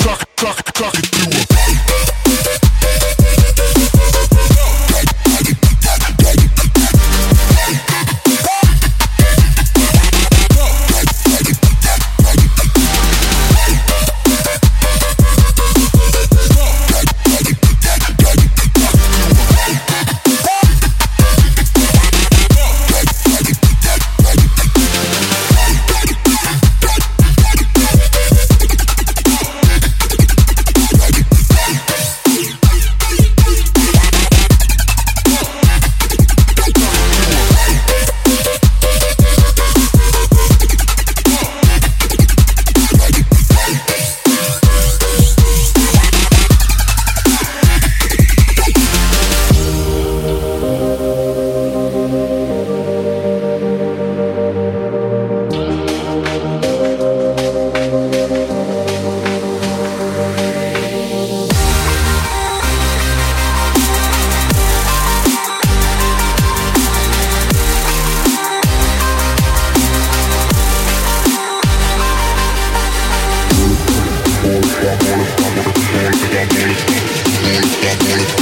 Talk, talk, talk. Get